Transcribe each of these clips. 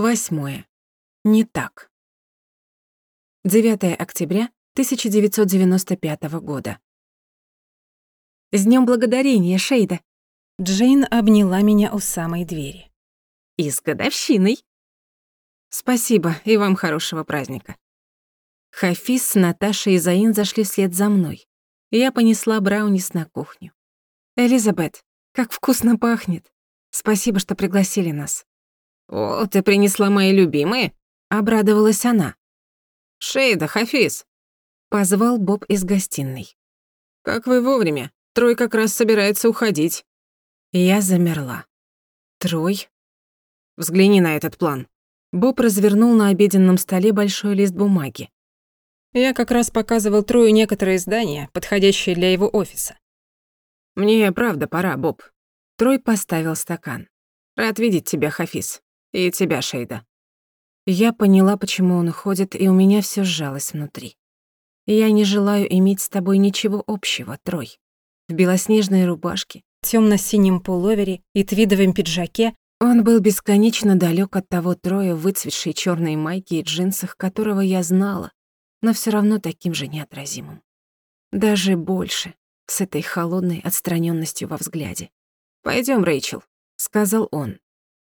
Восьмое. Не так. 9 октября 1995 года. «С Днём Благодарения, Шейда!» Джейн обняла меня у самой двери. «И с годовщиной!» «Спасибо, и вам хорошего праздника!» Хафиз с Наташей и Заин зашли вслед за мной. Я понесла браунис на кухню. «Элизабет, как вкусно пахнет! Спасибо, что пригласили нас!» «О, ты принесла мои любимые?» — обрадовалась она. «Шейда, Хафиз!» — позвал Боб из гостиной. «Как вы вовремя? Трой как раз собирается уходить». Я замерла. «Трой?» «Взгляни на этот план». Боб развернул на обеденном столе большой лист бумаги. Я как раз показывал Трою некоторые здания, подходящие для его офиса. «Мне правда пора, Боб». Трой поставил стакан. «Рад видеть тебя, Хафиз. И тебя, Шейда». Я поняла, почему он уходит, и у меня всё сжалось внутри. Я не желаю иметь с тобой ничего общего, Трой. В белоснежной рубашке, тёмно-синем пуловере и твидовом пиджаке он был бесконечно далёк от того Троя выцветшей чёрной майке и джинсах, которого я знала, но всё равно таким же неотразимым. Даже больше, с этой холодной отстранённостью во взгляде. «Пойдём, Рэйчел», — сказал он.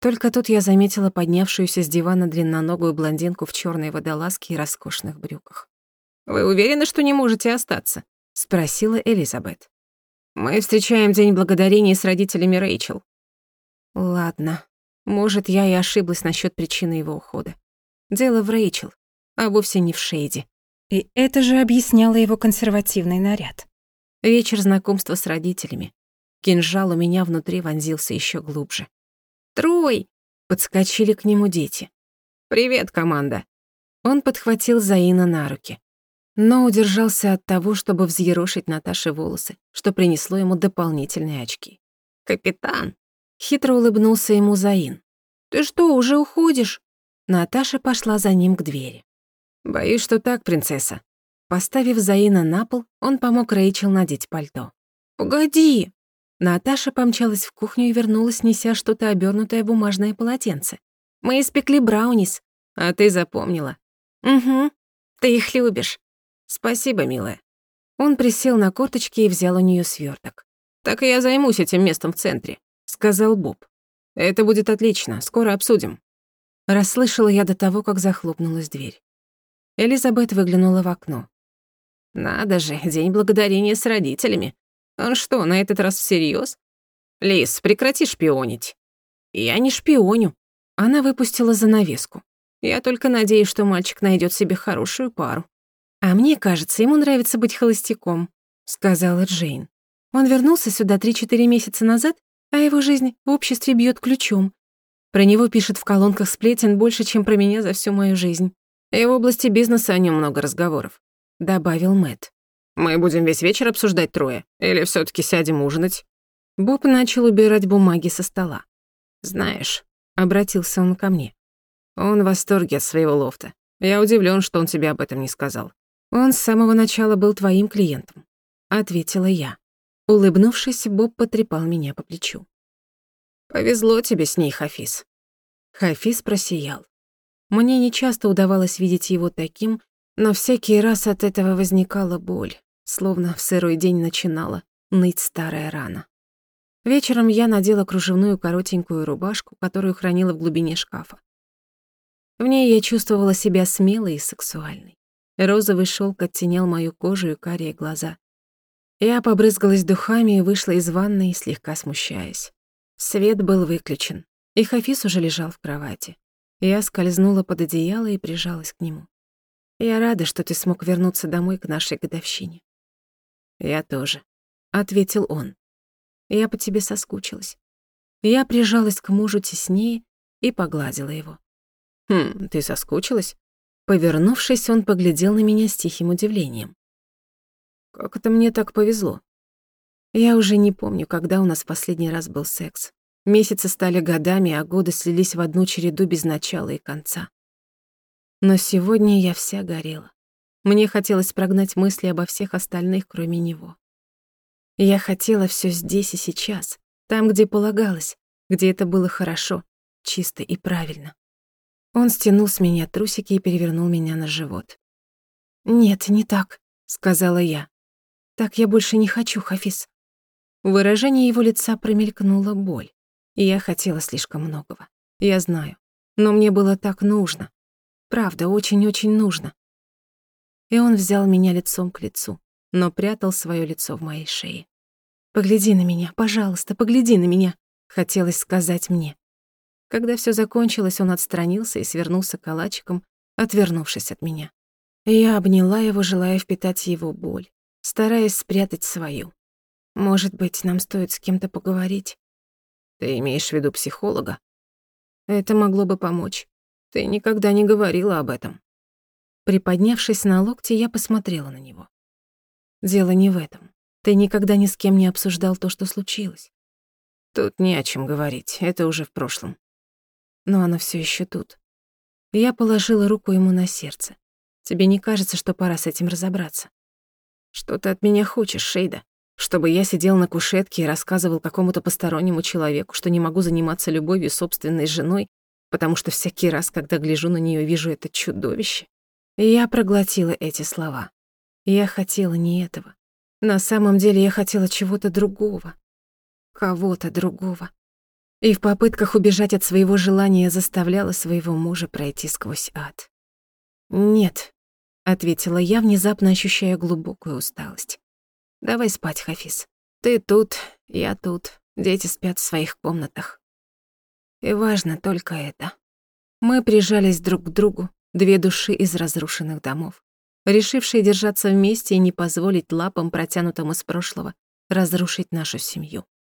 Только тут я заметила поднявшуюся с дивана длинноногую блондинку в чёрной водолазке и роскошных брюках. «Вы уверены, что не можете остаться?» — спросила Элизабет. «Мы встречаем День Благодарения с родителями Рэйчел». Ладно, может, я и ошиблась насчёт причины его ухода. Дело в Рэйчел, а вовсе не в Шейде. И это же объясняло его консервативный наряд. Вечер знакомства с родителями. Кинжал у меня внутри вонзился ещё глубже. Трой!» — подскочили к нему дети. «Привет, команда!» Он подхватил Заина на руки, но удержался от того, чтобы взъерошить Наташе волосы, что принесло ему дополнительные очки. «Капитан!» — хитро улыбнулся ему Заин. «Ты что, уже уходишь?» Наташа пошла за ним к двери. «Боюсь, что так, принцесса». Поставив Заина на пол, он помог Рэйчел надеть пальто. «Погоди!» Наташа помчалась в кухню и вернулась, неся что-то обернутое бумажное полотенце. «Мы испекли браунис, а ты запомнила». «Угу, ты их любишь». «Спасибо, милая». Он присел на корточки и взял у нее сверток. «Так и я займусь этим местом в центре», — сказал Боб. «Это будет отлично, скоро обсудим». Расслышала я до того, как захлопнулась дверь. Элизабет выглянула в окно. «Надо же, День Благодарения с родителями. Он что, на этот раз всерьез? Лис, прекрати шпионить. Я не шпионю. Она выпустила занавеску. Я только надеюсь, что мальчик найдет себе хорошую пару. А мне кажется, ему нравится быть холостяком, сказала Джейн. Он вернулся сюда 3-4 месяца назад, а его жизнь в обществе бьет ключом. Про него пишут в колонках сплетен больше, чем про меня за всю мою жизнь. И в области бизнеса о нем много разговоров, добавил Мэтт. Мы будем весь вечер обсуждать трое? Или все таки сядем ужинать?» Боб начал убирать бумаги со стола. «Знаешь», — обратился он ко мне, «он в восторге от своего лофта. Я удивлен, что он тебе об этом не сказал». «Он с самого начала был твоим клиентом», — ответила я. Улыбнувшись, Боб потрепал меня по плечу. «Повезло тебе с ней, Хафиз». Хафиз просиял. Мне нечасто удавалось видеть его таким, но всякий раз от этого возникала боль, словно в сырой день начинала ныть старая рана. Вечером я надела кружевную коротенькую рубашку, которую хранила в глубине шкафа. В ней я чувствовала себя смелой и сексуальной. Розовый шелк оттенял мою кожу и карие глаза. Я побрызгалась духами и вышла из ванной, слегка смущаясь. Свет был выключен, и Хафиз уже лежал в кровати. Я скользнула под одеяло и прижалась к нему. Я рада, что ты смог вернуться домой к нашей годовщине. Я тоже, ответил он. Я по тебе соскучилась. Я прижалась к мужу теснее и погладила его. Хм, ты соскучилась? Повернувшись, он поглядел на меня с тихим удивлением. Как это мне так повезло? Я уже не помню, когда у нас последний раз был секс. Месяцы стали годами, а годы слились в одну череду без начала и конца. Но сегодня я вся горела. Мне хотелось прогнать мысли обо всех остальных, кроме него. Я хотела всё здесь и сейчас, там, где полагалось, где это было хорошо, чисто и правильно. Он стянул с меня трусики и перевернул меня на живот. «Нет, не так», — сказала я. «Так я больше не хочу, Хафиз». В выражении его лица промелькнула боль. И я хотела слишком многого. Я знаю. Но мне было так нужно. Правда, очень-очень нужно. И он взял меня лицом к лицу, но прятал своё лицо в моей шее. «Погляди на меня, пожалуйста, погляди на меня», — хотелось сказать мне. Когда всё закончилось, он отстранился и свернулся калачиком, отвернувшись от меня. Я обняла его, желая впитать его боль, стараясь спрятать свою. Может быть, нам стоит с кем-то поговорить? Ты имеешь в виду психолога? Это могло бы помочь. Ты никогда не говорила об этом. Приподнявшись на локте, я посмотрела на него. Дело не в этом. Ты никогда ни с кем не обсуждал то, что случилось. Тут не о чем говорить, это уже в прошлом. Но оно все еще тут. Я положила руку ему на сердце. Тебе не кажется, что пора с этим разобраться? Что ты от меня хочешь, Шейда? Чтобы я сидел на кушетке и рассказывал какому-то постороннему человеку, что не могу заниматься любовью собственной женой, потому что всякий раз, когда гляжу на нее, вижу это чудовище. И я проглотила эти слова. Я хотела не этого. На самом деле я хотела чего-то другого. Кого-то другого. И в попытках убежать от своего желания заставляла своего мужа пройти сквозь ад. «Нет», — ответила я, внезапно ощущая глубокую усталость. Давай спать, Хафиз. Ты тут, я тут, дети спят в своих комнатах. И важно только это. Мы прижались друг к другу, две души из разрушенных домов, решившие держаться вместе и не позволить лапам, протянутым из прошлого, разрушить нашу семью.